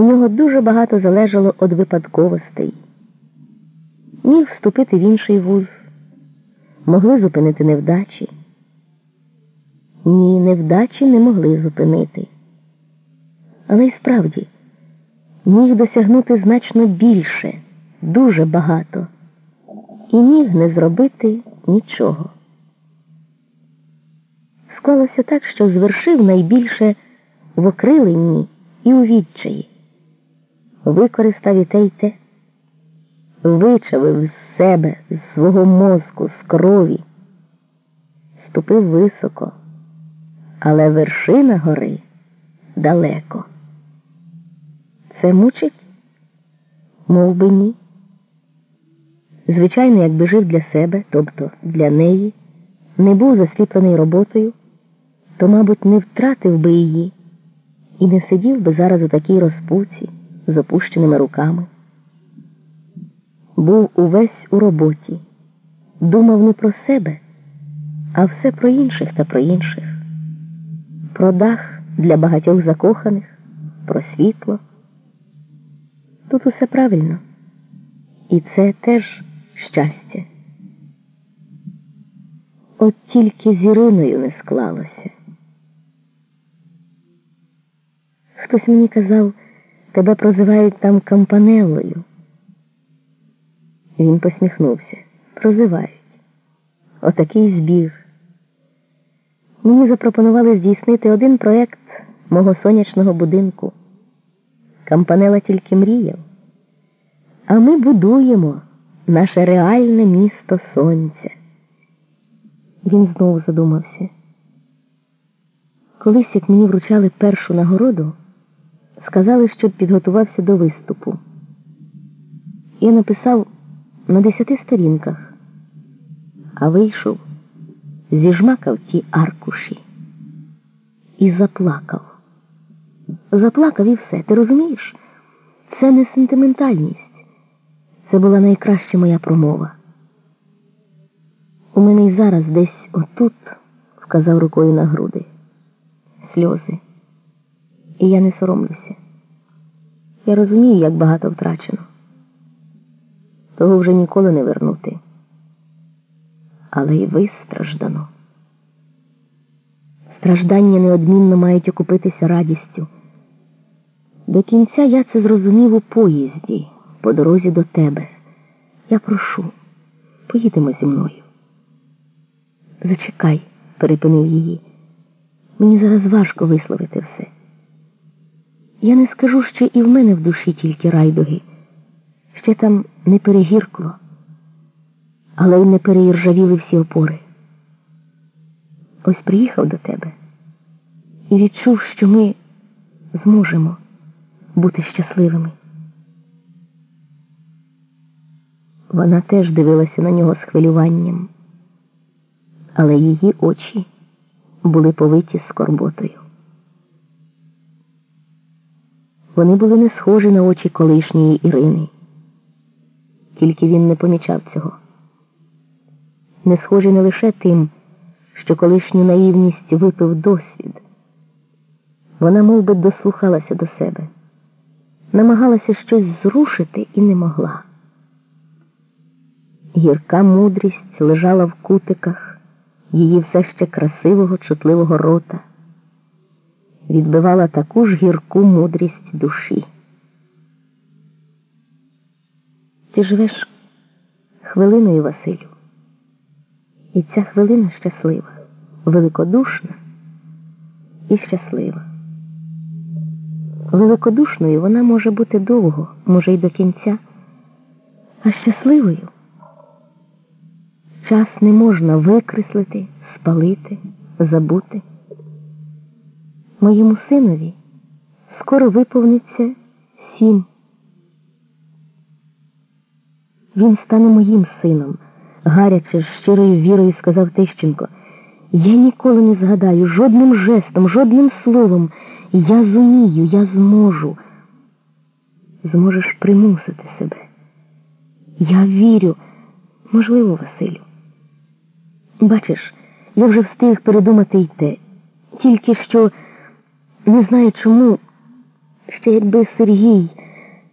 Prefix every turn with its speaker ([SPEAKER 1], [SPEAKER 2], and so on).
[SPEAKER 1] У нього дуже багато залежало від випадковостей. Міг вступити в інший вуз, могли зупинити невдачі. Ні, невдачі не могли зупинити. Але й справді міг досягнути значно більше, дуже багато, і міг не зробити нічого. Склалося так, що звершив найбільше в окриленні і у відчаї. Використав і те й те, вичавив з себе, з свого мозку, з крові, ступив високо, але вершина гори далеко. Це мучить? Мов би ні. Звичайно, якби жив для себе, тобто для неї, не був засліплений роботою, то, мабуть, не втратив би її і не сидів би зараз у такій розпуці з опущеними руками. Був увесь у роботі, думав не про себе, а все про інших та про інших, про дах для багатьох закоханих, про світло. Тут усе правильно, і це теж щастя. От тільки з Іриною не склалося. Хтось мені казав, тебе прозивають там кампанеллою. Він посміхнувся. Прозивають. Отакий збіг. Мені запропонували здійснити один проект мого сонячного будинку. Кампанела тільки мріяв. А ми будуємо наше реальне місто сонця. Він знову задумався. Колись, як мені вручали першу нагороду, сказали, щоб підготувався до виступу. Я написав на десяти сторінках, а вийшов, зіжмакав ті аркуші і заплакав. Заплакав і все. Ти розумієш? Це не сентиментальність. Це була найкраща моя промова. У мене й зараз десь отут, вказав рукою на груди, сльози. І я не соромлюся. Я розумію, як багато втрачено. Того вже ніколи не вернути. Але й вистраждано. Страждання неодмінно мають окупитися радістю. До кінця я це зрозумів у поїзді, по дорозі до тебе. Я прошу, поїдемо зі мною. Зачекай, перепинив її. Мені зараз важко висловити все. Я не скажу, що і в мене в душі тільки райдуги. Ще там не перегіркло, але й не переіржавіли всі опори. Ось приїхав до тебе і відчув, що ми зможемо бути щасливими. Вона теж дивилася на нього з хвилюванням, але її очі були повиті скорботою. Вони були не схожі на очі колишньої Ірини, тільки він не помічав цього. Не схожі не лише тим, що колишню наївність випив досвід. Вона мов би, дослухалася до себе, намагалася щось зрушити і не могла. Гірка мудрість лежала в кутиках її все ще красивого, чутливого рота відбивала таку ж гірку мудрість душі. Ти живеш хвилиною, Василю, і ця хвилина щаслива, великодушна і щаслива. Великодушною вона може бути довго, може й до кінця, а щасливою час не можна викреслити, спалити, забути. Моєму синові скоро виповниться сім. Він стане моїм сином, гаряче, щирою вірою сказав Тищенко. Я ніколи не згадаю жодним жестом, жодним словом. Я зумію, я зможу. Зможеш примусити себе. Я вірю, можливо, Василю. Бачиш, я вже встиг передумати й те, тільки що. Не знаю чому Ще якби Сергій